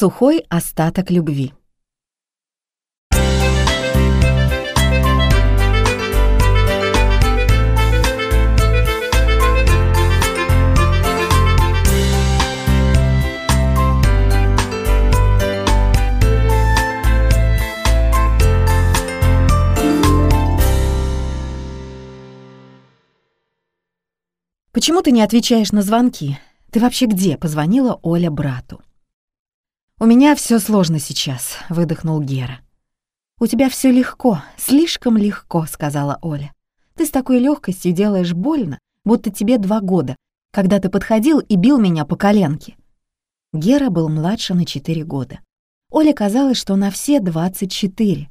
Сухой остаток любви. «Почему ты не отвечаешь на звонки? Ты вообще где?» — позвонила Оля брату. «У меня все сложно сейчас», — выдохнул Гера. «У тебя все легко, слишком легко», — сказала Оля. «Ты с такой легкостью делаешь больно, будто тебе два года, когда ты подходил и бил меня по коленке». Гера был младше на четыре года. Оле казалось, что на все двадцать четыре.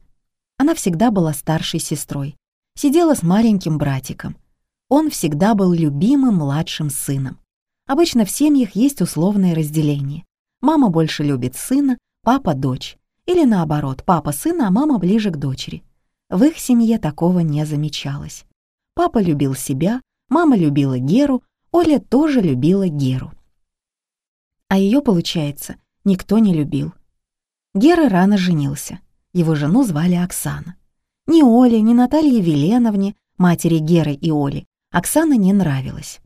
Она всегда была старшей сестрой, сидела с маленьким братиком — он всегда был любимым младшим сыном. Обычно в семьях есть условное разделение. Мама больше любит сына, папа — дочь. Или наоборот, папа — сына, а мама ближе к дочери. В их семье такого не замечалось. Папа любил себя, мама любила Геру, Оля тоже любила Геру. А ее, получается, никто не любил. Гера рано женился. Его жену звали Оксана. Ни Оле, ни Наталье Веленовне, матери Геры и Оли, Оксана не нравилась.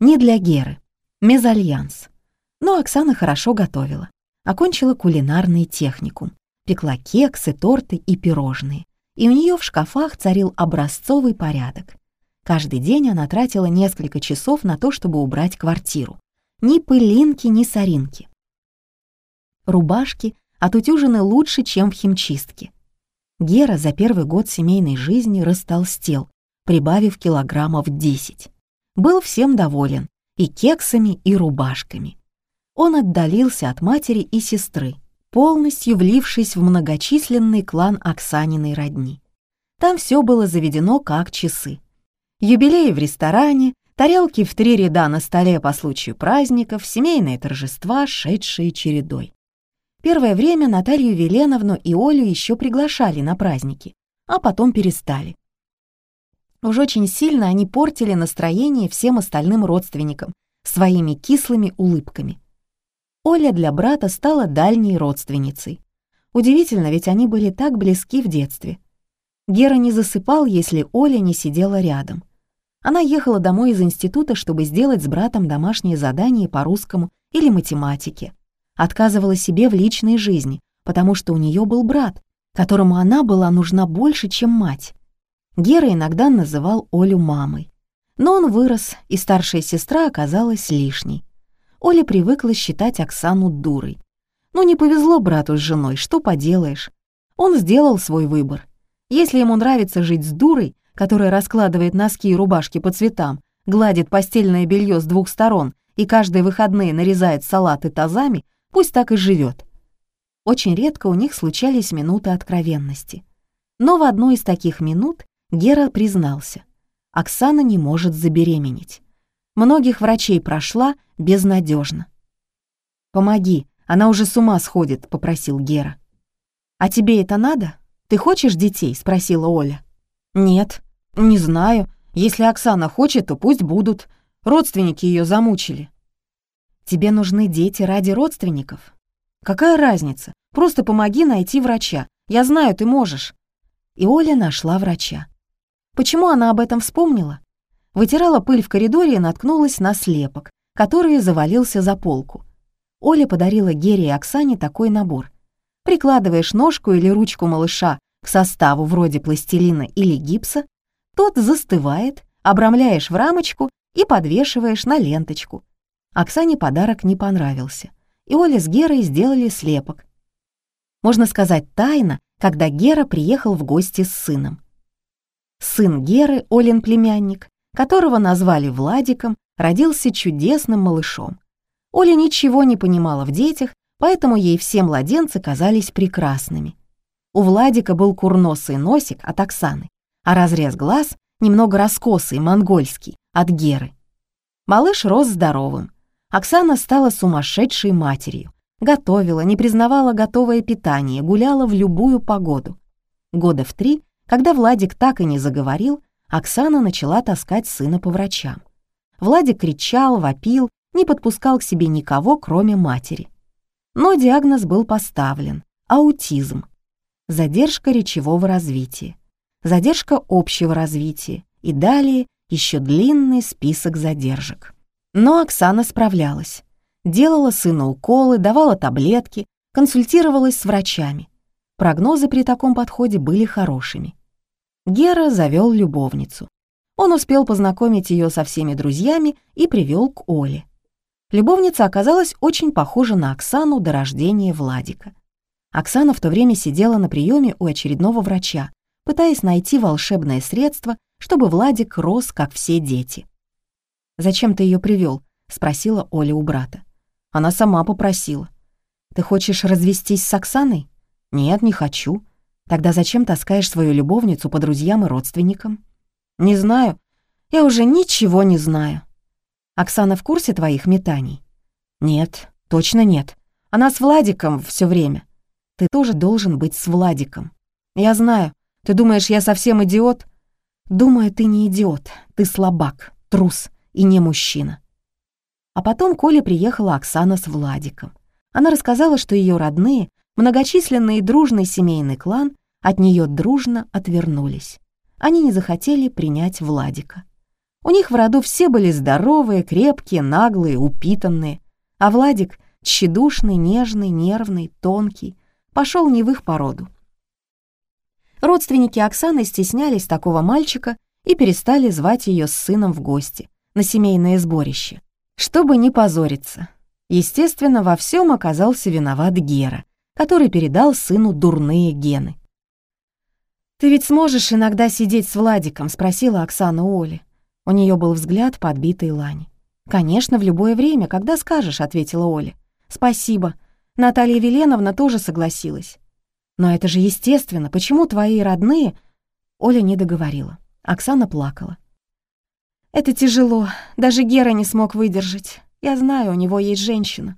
Не для Геры. Мезальянс. Но Оксана хорошо готовила. Окончила кулинарный техникум. Пекла кексы, торты и пирожные. И у нее в шкафах царил образцовый порядок. Каждый день она тратила несколько часов на то, чтобы убрать квартиру. Ни пылинки, ни соринки. Рубашки отутюжены лучше, чем в химчистке. Гера за первый год семейной жизни растолстел, прибавив килограммов 10. Был всем доволен, и кексами, и рубашками. Он отдалился от матери и сестры, полностью влившись в многочисленный клан Оксаниной родни. Там все было заведено как часы. Юбилеи в ресторане, тарелки в три ряда на столе по случаю праздников, семейные торжества, шедшие чередой. Первое время Наталью Веленовну и Олю еще приглашали на праздники, а потом перестали. Уж очень сильно они портили настроение всем остальным родственникам своими кислыми улыбками. Оля для брата стала дальней родственницей. Удивительно, ведь они были так близки в детстве. Гера не засыпал, если Оля не сидела рядом. Она ехала домой из института, чтобы сделать с братом домашнее задание по русскому или математике. Отказывала себе в личной жизни, потому что у нее был брат, которому она была нужна больше, чем мать. Гера иногда называл Олю мамой. Но он вырос, и старшая сестра оказалась лишней. Оля привыкла считать Оксану дурой. Ну, не повезло брату с женой, что поделаешь. Он сделал свой выбор. Если ему нравится жить с дурой, которая раскладывает носки и рубашки по цветам, гладит постельное белье с двух сторон и каждые выходные нарезает салаты тазами, пусть так и живет. Очень редко у них случались минуты откровенности. Но в одну из таких минут Гера признался. Оксана не может забеременеть. Многих врачей прошла безнадежно. «Помоги, она уже с ума сходит», — попросил Гера. «А тебе это надо? Ты хочешь детей?» — спросила Оля. «Нет, не знаю. Если Оксана хочет, то пусть будут. Родственники ее замучили». «Тебе нужны дети ради родственников?» «Какая разница? Просто помоги найти врача. Я знаю, ты можешь». И Оля нашла врача. Почему она об этом вспомнила? Вытирала пыль в коридоре и наткнулась на слепок, который завалился за полку. Оля подарила Гере и Оксане такой набор. Прикладываешь ножку или ручку малыша к составу вроде пластилина или гипса, тот застывает, обрамляешь в рамочку и подвешиваешь на ленточку. Оксане подарок не понравился, и Оля с Герой сделали слепок. Можно сказать, тайно, когда Гера приехал в гости с сыном. Сын Геры, Олин племянник, которого назвали Владиком, родился чудесным малышом. Оля ничего не понимала в детях, поэтому ей все младенцы казались прекрасными. У Владика был курносый носик от Оксаны, а разрез глаз немного раскосый, монгольский, от Геры. Малыш рос здоровым. Оксана стала сумасшедшей матерью. Готовила, не признавала готовое питание, гуляла в любую погоду. Года в три когда Владик так и не заговорил, Оксана начала таскать сына по врачам. Владик кричал, вопил, не подпускал к себе никого, кроме матери. Но диагноз был поставлен — аутизм. Задержка речевого развития, задержка общего развития и далее еще длинный список задержек. Но Оксана справлялась. Делала сыну уколы, давала таблетки, консультировалась с врачами. Прогнозы при таком подходе были хорошими. Гера завел любовницу. Он успел познакомить ее со всеми друзьями и привел к Оле. Любовница оказалась очень похожа на Оксану до рождения Владика. Оксана в то время сидела на приеме у очередного врача, пытаясь найти волшебное средство, чтобы Владик рос, как все дети. «Зачем ты ее привел? спросила Оля у брата. Она сама попросила. «Ты хочешь развестись с Оксаной?» «Нет, не хочу. Тогда зачем таскаешь свою любовницу по друзьям и родственникам?» «Не знаю. Я уже ничего не знаю». «Оксана в курсе твоих метаний?» «Нет, точно нет. Она с Владиком все время. Ты тоже должен быть с Владиком. Я знаю. Ты думаешь, я совсем идиот?» «Думаю, ты не идиот. Ты слабак, трус и не мужчина». А потом Коле приехала Оксана с Владиком. Она рассказала, что ее родные, многочисленный и дружный семейный клан от нее дружно отвернулись. Они не захотели принять Владика. У них в роду все были здоровые, крепкие, наглые, упитанные, а Владик — тщедушный, нежный, нервный, тонкий, пошел не в их породу. Родственники Оксаны стеснялись такого мальчика и перестали звать ее с сыном в гости, на семейное сборище, чтобы не позориться. Естественно, во всем оказался виноват Гера, который передал сыну дурные гены. «Ты ведь сможешь иногда сидеть с Владиком?» — спросила Оксана у Оли. У нее был взгляд подбитой лани. «Конечно, в любое время, когда скажешь», — ответила Оля. «Спасибо. Наталья Веленовна тоже согласилась». «Но это же естественно. Почему твои родные...» Оля не договорила. Оксана плакала. «Это тяжело. Даже Гера не смог выдержать. Я знаю, у него есть женщина.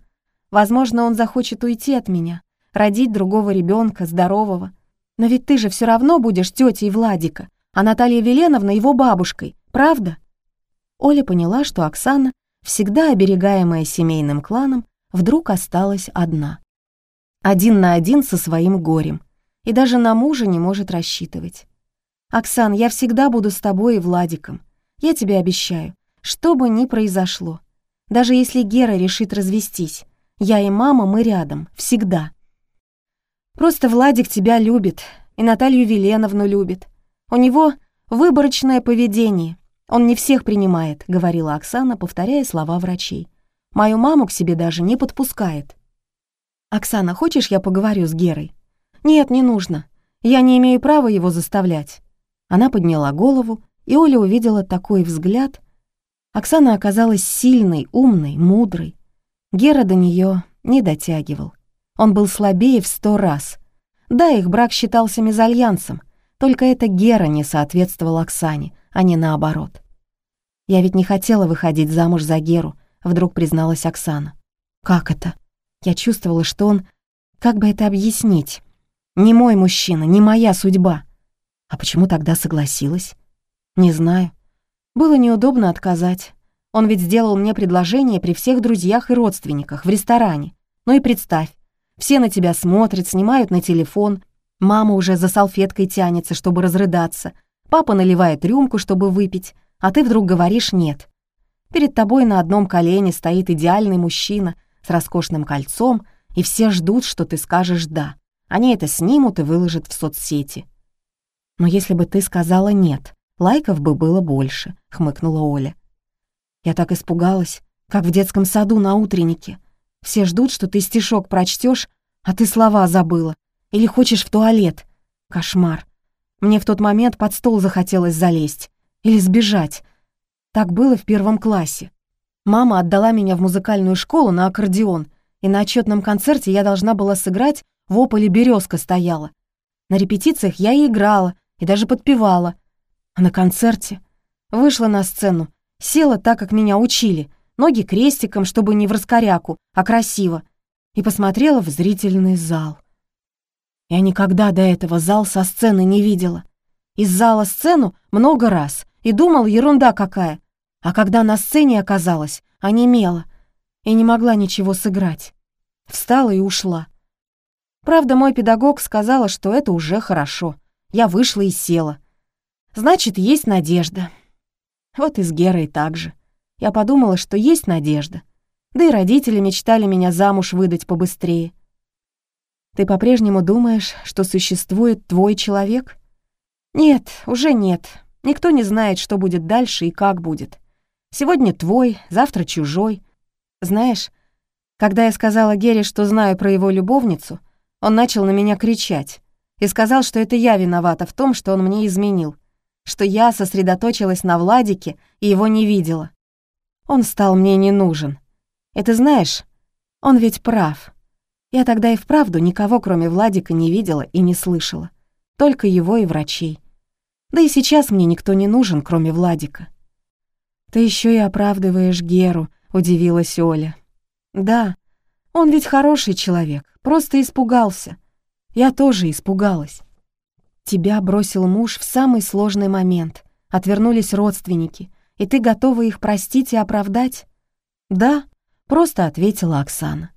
Возможно, он захочет уйти от меня, родить другого ребенка, здорового. Но ведь ты же все равно будешь тетей Владика, а Наталья Веленовна его бабушкой, правда?» Оля поняла, что Оксана, всегда оберегаемая семейным кланом, вдруг осталась одна. Один на один со своим горем. И даже на мужа не может рассчитывать. «Оксан, я всегда буду с тобой и Владиком. Я тебе обещаю, что бы ни произошло. Даже если Гера решит развестись, я и мама, мы рядом, всегда. Просто Владик тебя любит, и Наталью Веленовну любит. У него выборочное поведение. Он не всех принимает, говорила Оксана, повторяя слова врачей. Мою маму к себе даже не подпускает. «Оксана, хочешь, я поговорю с Герой?» «Нет, не нужно. Я не имею права его заставлять». Она подняла голову, и Оля увидела такой взгляд, Оксана оказалась сильной, умной, мудрой. Гера до нее не дотягивал. Он был слабее в сто раз. Да, их брак считался мезальянсом, только это Гера не соответствовал Оксане, а не наоборот. «Я ведь не хотела выходить замуж за Геру», — вдруг призналась Оксана. «Как это?» Я чувствовала, что он... Как бы это объяснить? Не мой мужчина, не моя судьба. А почему тогда согласилась? Не знаю. Было неудобно отказать. Он ведь сделал мне предложение при всех друзьях и родственниках в ресторане. Ну и представь, все на тебя смотрят, снимают на телефон. Мама уже за салфеткой тянется, чтобы разрыдаться. Папа наливает рюмку, чтобы выпить, а ты вдруг говоришь «нет». Перед тобой на одном колене стоит идеальный мужчина с роскошным кольцом, и все ждут, что ты скажешь «да». Они это снимут и выложат в соцсети. Но если бы ты сказала «нет», Лайков бы было больше», — хмыкнула Оля. Я так испугалась, как в детском саду на утреннике. Все ждут, что ты стишок прочтешь, а ты слова забыла. Или хочешь в туалет. Кошмар. Мне в тот момент под стол захотелось залезть. Или сбежать. Так было в первом классе. Мама отдала меня в музыкальную школу на аккордеон, и на отчетном концерте я должна была сыграть «В ополе березка стояла». На репетициях я и играла, и даже подпевала, а на концерте вышла на сцену, села так, как меня учили, ноги крестиком, чтобы не в раскоряку, а красиво, и посмотрела в зрительный зал. Я никогда до этого зал со сцены не видела. Из зала сцену много раз и думал, ерунда какая. А когда на сцене оказалась, онемела и не могла ничего сыграть. встала и ушла. Правда, мой педагог сказала, что это уже хорошо. Я вышла и села. Значит, есть надежда. Вот и с Герой так же. Я подумала, что есть надежда. Да и родители мечтали меня замуж выдать побыстрее. Ты по-прежнему думаешь, что существует твой человек? Нет, уже нет. Никто не знает, что будет дальше и как будет. Сегодня твой, завтра чужой. Знаешь, когда я сказала Гере, что знаю про его любовницу, он начал на меня кричать и сказал, что это я виновата в том, что он мне изменил, что я сосредоточилась на Владике и его не видела. Он стал мне не нужен. Это знаешь, он ведь прав. Я тогда и вправду никого, кроме Владика, не видела и не слышала. Только его и врачей. Да и сейчас мне никто не нужен, кроме Владика. «Ты еще и оправдываешь Геру», — удивилась Оля. «Да, он ведь хороший человек, просто испугался. Я тоже испугалась. Тебя бросил муж в самый сложный момент, отвернулись родственники, и ты готова их простить и оправдать?» «Да», — просто ответила Оксана.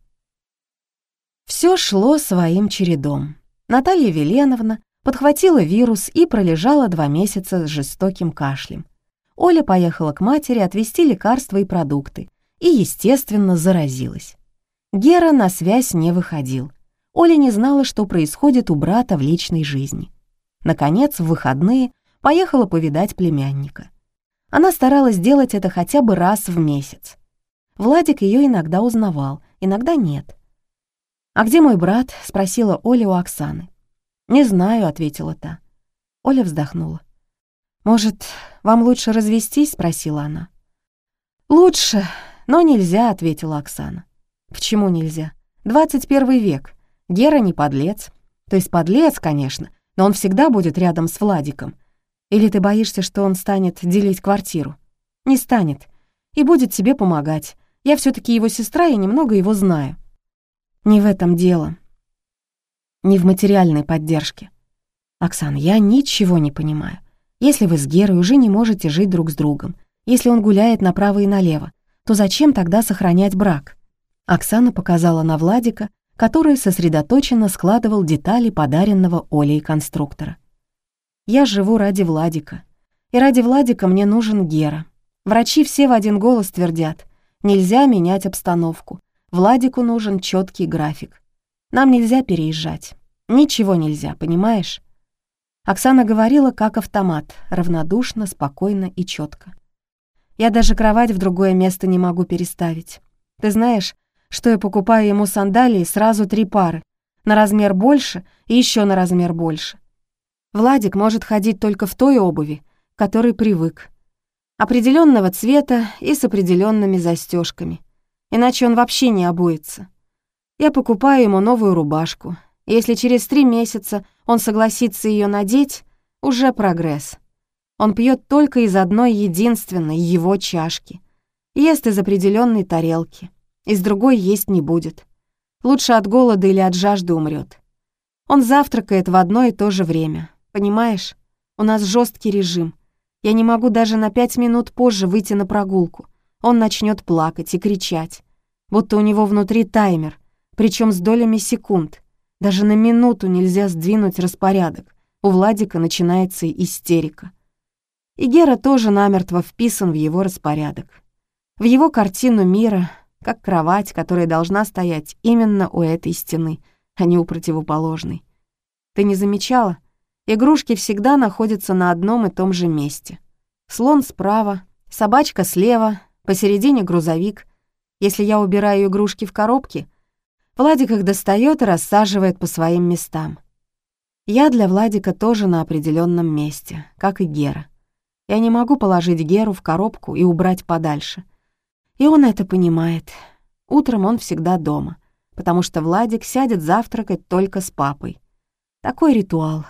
Все шло своим чередом. Наталья Веленовна подхватила вирус и пролежала два месяца с жестоким кашлем. Оля поехала к матери отвезти лекарства и продукты и, естественно, заразилась. Гера на связь не выходил. Оля не знала, что происходит у брата в личной жизни. Наконец, в выходные поехала повидать племянника. Она старалась делать это хотя бы раз в месяц. Владик ее иногда узнавал, иногда нет. «А где мой брат?» — спросила Оля у Оксаны. «Не знаю», — ответила та. Оля вздохнула. «Может, вам лучше развестись?» — спросила она. «Лучше, но нельзя», — ответила Оксана. «Почему нельзя? 21 век. Гера не подлец. То есть подлец, конечно, но он всегда будет рядом с Владиком. Или ты боишься, что он станет делить квартиру? Не станет. И будет тебе помогать. Я все таки его сестра и немного его знаю. Не в этом дело. Не в материальной поддержке. Оксан, я ничего не понимаю. Если вы с Герой уже не можете жить друг с другом, если он гуляет направо и налево, то зачем тогда сохранять брак? Оксана показала на Владика, который сосредоточенно складывал детали подаренного Олей конструктора. «Я живу ради Владика. И ради Владика мне нужен Гера. Врачи все в один голос твердят, нельзя менять обстановку. Владику нужен четкий график. Нам нельзя переезжать. Ничего нельзя, понимаешь? Оксана говорила как автомат, равнодушно, спокойно и четко. Я даже кровать в другое место не могу переставить. Ты знаешь, что я покупаю ему сандалии сразу три пары, на размер больше и еще на размер больше. Владик может ходить только в той обуви, которой привык. Определенного цвета и с определенными застежками иначе он вообще не обуется. Я покупаю ему новую рубашку. Если через три месяца он согласится ее надеть, уже прогресс. Он пьет только из одной единственной его чашки. Ест из определенной тарелки. Из другой есть не будет. Лучше от голода или от жажды умрет. Он завтракает в одно и то же время. Понимаешь? У нас жесткий режим. Я не могу даже на пять минут позже выйти на прогулку он начнет плакать и кричать, будто у него внутри таймер, причем с долями секунд. Даже на минуту нельзя сдвинуть распорядок. У Владика начинается истерика. И Гера тоже намертво вписан в его распорядок. В его картину мира, как кровать, которая должна стоять именно у этой стены, а не у противоположной. Ты не замечала? Игрушки всегда находятся на одном и том же месте. Слон справа, собачка слева, посередине грузовик. Если я убираю игрушки в коробки, Владик их достает и рассаживает по своим местам. Я для Владика тоже на определенном месте, как и Гера. Я не могу положить Геру в коробку и убрать подальше. И он это понимает. Утром он всегда дома, потому что Владик сядет завтракать только с папой. Такой ритуал.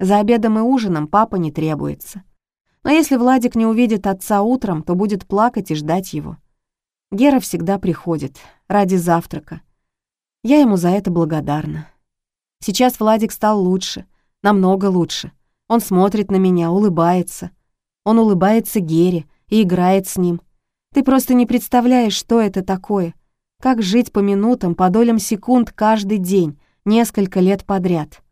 За обедом и ужином папа не требуется. Но если Владик не увидит отца утром, то будет плакать и ждать его. Гера всегда приходит, ради завтрака. Я ему за это благодарна. Сейчас Владик стал лучше, намного лучше. Он смотрит на меня, улыбается. Он улыбается Гере и играет с ним. Ты просто не представляешь, что это такое. Как жить по минутам, по долям секунд каждый день, несколько лет подряд?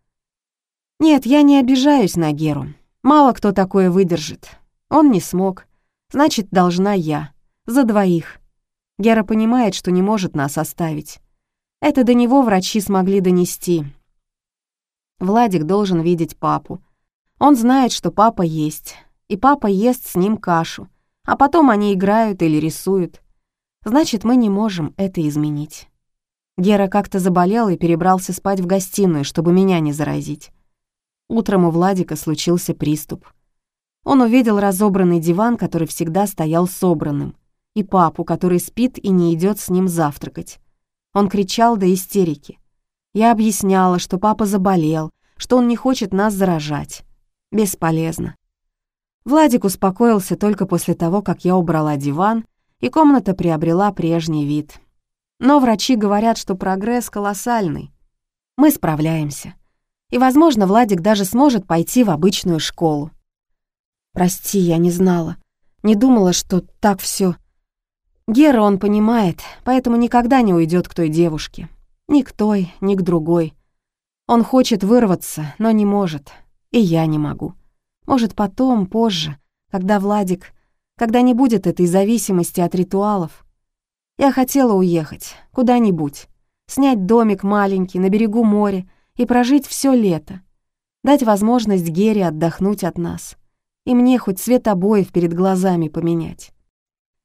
Нет, я не обижаюсь на Геру. Мало кто такое выдержит. Он не смог. Значит, должна я. За двоих. Гера понимает, что не может нас оставить. Это до него врачи смогли донести. Владик должен видеть папу. Он знает, что папа есть. И папа ест с ним кашу. А потом они играют или рисуют. Значит, мы не можем это изменить. Гера как-то заболел и перебрался спать в гостиную, чтобы меня не заразить. Утром у Владика случился приступ. Он увидел разобранный диван, который всегда стоял собранным, и папу, который спит и не идет с ним завтракать. Он кричал до истерики. Я объясняла, что папа заболел, что он не хочет нас заражать. Бесполезно. Владик успокоился только после того, как я убрала диван и комната приобрела прежний вид. Но врачи говорят, что прогресс колоссальный. Мы справляемся. И, возможно, Владик даже сможет пойти в обычную школу. Прости, я не знала. Не думала, что так все. Гера он понимает, поэтому никогда не уйдет к той девушке. Ни к той, ни к другой. Он хочет вырваться, но не может. И я не могу. Может, потом, позже, когда Владик когда не будет этой зависимости от ритуалов. Я хотела уехать, куда-нибудь, снять домик маленький на берегу моря и прожить все лето, дать возможность Гере отдохнуть от нас и мне хоть цвет обоев перед глазами поменять.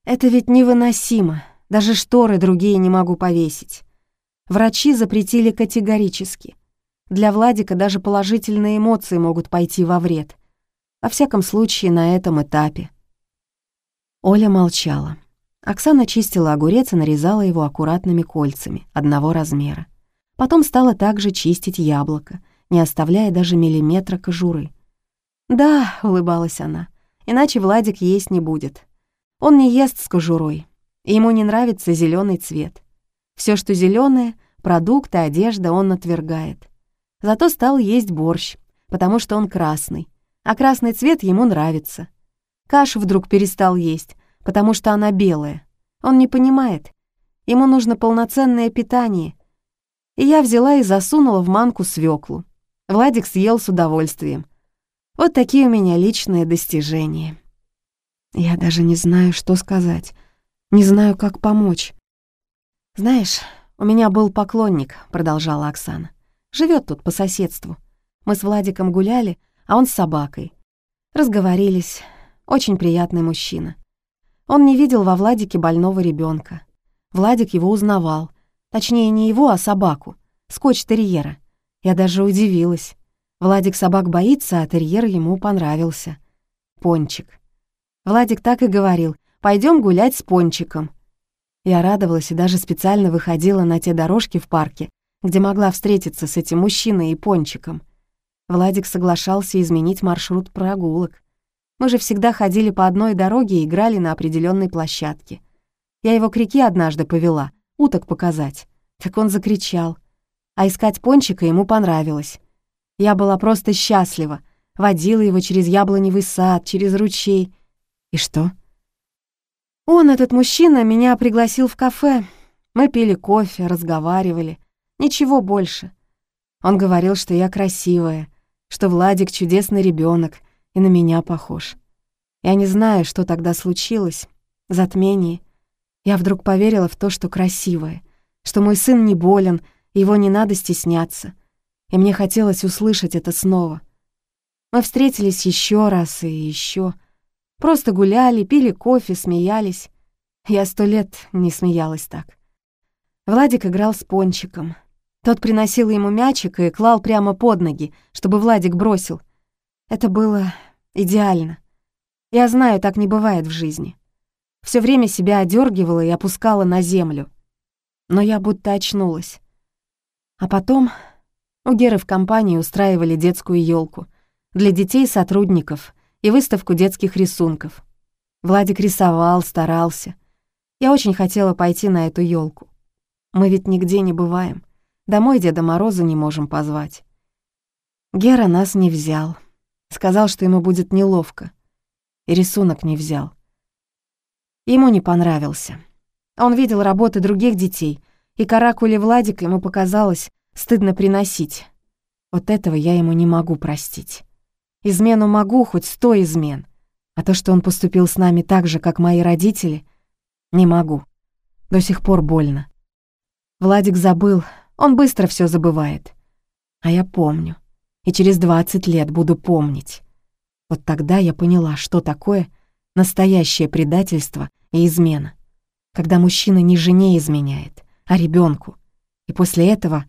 Это ведь невыносимо, даже шторы другие не могу повесить. Врачи запретили категорически. Для Владика даже положительные эмоции могут пойти во вред. Во всяком случае, на этом этапе. Оля молчала. Оксана чистила огурец и нарезала его аккуратными кольцами, одного размера. Потом стала также чистить яблоко, не оставляя даже миллиметра кожуры. «Да», — улыбалась она, — «иначе Владик есть не будет. Он не ест с кожурой, ему не нравится зеленый цвет. Все, что зеленое, продукты, одежда он отвергает. Зато стал есть борщ, потому что он красный, а красный цвет ему нравится. Кашу вдруг перестал есть, потому что она белая. Он не понимает. Ему нужно полноценное питание. И я взяла и засунула в манку свеклу. Владик съел с удовольствием. Вот такие у меня личные достижения. Я даже не знаю, что сказать. Не знаю, как помочь. «Знаешь, у меня был поклонник», — продолжала Оксана. Живет тут по соседству. Мы с Владиком гуляли, а он с собакой. Разговорились, очень приятный мужчина. Он не видел во Владике больного ребенка. Владик его узнавал. Точнее, не его, а собаку. Скотч-терьера. Я даже удивилась. Владик собак боится, а терьер ему понравился. Пончик. Владик так и говорил, пойдем гулять с Пончиком. Я радовалась и даже специально выходила на те дорожки в парке, где могла встретиться с этим мужчиной и Пончиком. Владик соглашался изменить маршрут прогулок. Мы же всегда ходили по одной дороге и играли на определенной площадке. Я его к реке однажды повела, уток показать. Так он закричал. А искать пончика ему понравилось. Я была просто счастлива. Водила его через яблоневый сад, через ручей. И что? Он, этот мужчина, меня пригласил в кафе. Мы пили кофе, разговаривали. Ничего больше. Он говорил, что я красивая, что Владик чудесный ребенок, и на меня похож. Я не знаю, что тогда случилось. Затмение. Я вдруг поверила в то, что красивое, что мой сын не болен, его не надо стесняться. И мне хотелось услышать это снова. Мы встретились еще раз и еще. Просто гуляли, пили кофе, смеялись. Я сто лет не смеялась так. Владик играл с пончиком. Тот приносил ему мячик и клал прямо под ноги, чтобы Владик бросил — это было идеально. Я знаю, так не бывает в жизни. Все время себя одергивала и опускала на землю. Но я будто очнулась. А потом у Геры в компании устраивали детскую елку для детей-сотрудников и выставку детских рисунков. Владик рисовал, старался. Я очень хотела пойти на эту елку. Мы ведь нигде не бываем. Домой Деда Мороза не можем позвать. Гера нас не взял. Сказал, что ему будет неловко. И рисунок не взял. Ему не понравился. Он видел работы других детей, и каракули Владика ему показалось стыдно приносить. Вот этого я ему не могу простить. Измену могу, хоть сто измен. А то, что он поступил с нами так же, как мои родители, не могу. До сих пор больно. Владик забыл, он быстро все забывает. А я помню. И через двадцать лет буду помнить. Вот тогда я поняла, что такое настоящее предательство и измена. Когда мужчина не жене изменяет, а ребенку. И после этого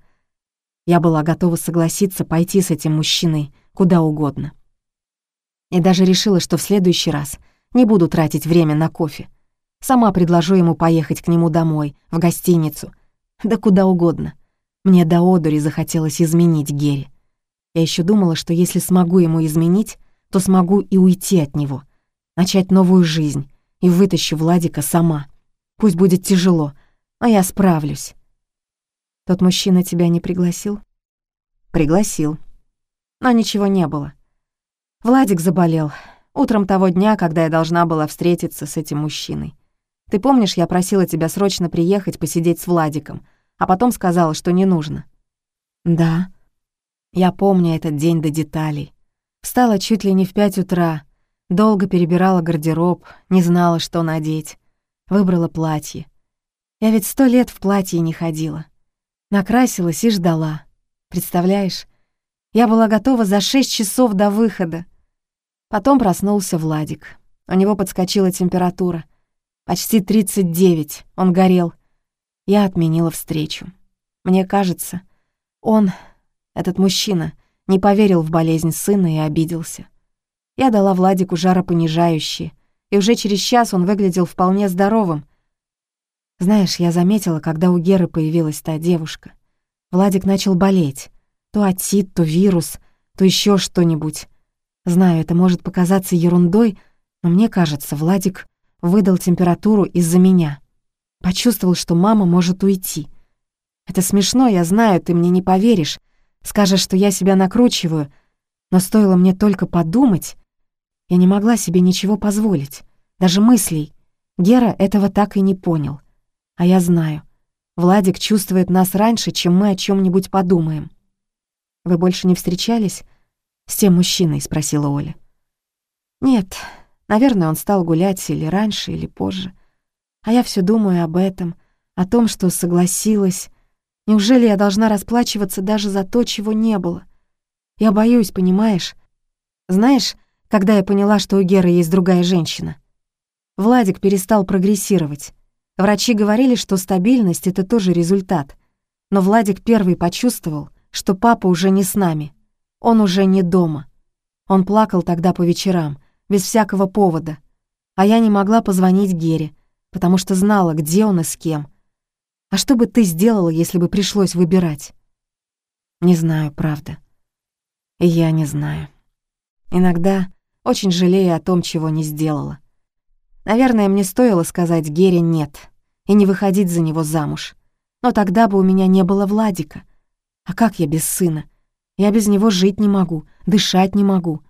я была готова согласиться пойти с этим мужчиной куда угодно. И даже решила, что в следующий раз не буду тратить время на кофе. Сама предложу ему поехать к нему домой, в гостиницу, да куда угодно. Мне до одури захотелось изменить Герри. Я еще думала, что если смогу ему изменить, то смогу и уйти от него, начать новую жизнь и вытащу Владика сама. Пусть будет тяжело, но я справлюсь. Тот мужчина тебя не пригласил? Пригласил. Но ничего не было. Владик заболел. Утром того дня, когда я должна была встретиться с этим мужчиной. Ты помнишь, я просила тебя срочно приехать посидеть с Владиком, а потом сказала, что не нужно. Да. Я помню этот день до деталей. Встала чуть ли не в пять утра, долго перебирала гардероб, не знала, что надеть. Выбрала платье. Я ведь сто лет в платье не ходила. Накрасилась и ждала. Представляешь? Я была готова за шесть часов до выхода. Потом проснулся Владик. У него подскочила температура. Почти 39, он горел. Я отменила встречу. Мне кажется, он, этот мужчина, не поверил в болезнь сына и обиделся. Я дала Владику жаропонижающие, и уже через час он выглядел вполне здоровым. Знаешь, я заметила, когда у Геры появилась та девушка. Владик начал болеть. То отит, то вирус, то еще что-нибудь. Знаю, это может показаться ерундой, но мне кажется, Владик выдал температуру из-за меня. Почувствовал, что мама может уйти. Это смешно, я знаю, ты мне не поверишь. Скажешь, что я себя накручиваю. Но стоило мне только подумать, я не могла себе ничего позволить. Даже мыслей. Гера этого так и не понял. А я знаю. Владик чувствует нас раньше, чем мы о чем нибудь подумаем. «Вы больше не встречались?» «С тем мужчиной?» — спросила Оля. «Нет, Наверное, он стал гулять или раньше, или позже. А я все думаю об этом, о том, что согласилась. Неужели я должна расплачиваться даже за то, чего не было? Я боюсь, понимаешь? Знаешь, когда я поняла, что у Геры есть другая женщина? Владик перестал прогрессировать. Врачи говорили, что стабильность — это тоже результат. Но Владик первый почувствовал, что папа уже не с нами. Он уже не дома. Он плакал тогда по вечерам, без всякого повода. А я не могла позвонить Гере, потому что знала, где он и с кем. А что бы ты сделала, если бы пришлось выбирать? Не знаю, правда. И я не знаю. Иногда очень жалею о том, чего не сделала. Наверное, мне стоило сказать Гере «нет» и не выходить за него замуж. Но тогда бы у меня не было Владика. А как я без сына? Я без него жить не могу, дышать не могу.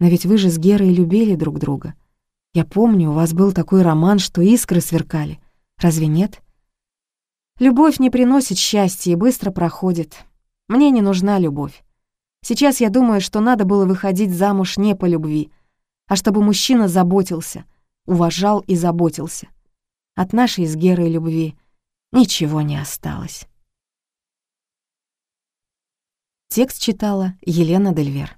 Но ведь вы же с Герой любили друг друга. Я помню, у вас был такой роман, что искры сверкали. Разве нет? Любовь не приносит счастья и быстро проходит. Мне не нужна любовь. Сейчас я думаю, что надо было выходить замуж не по любви, а чтобы мужчина заботился, уважал и заботился. От нашей с Герой любви ничего не осталось. Текст читала Елена Дельвер.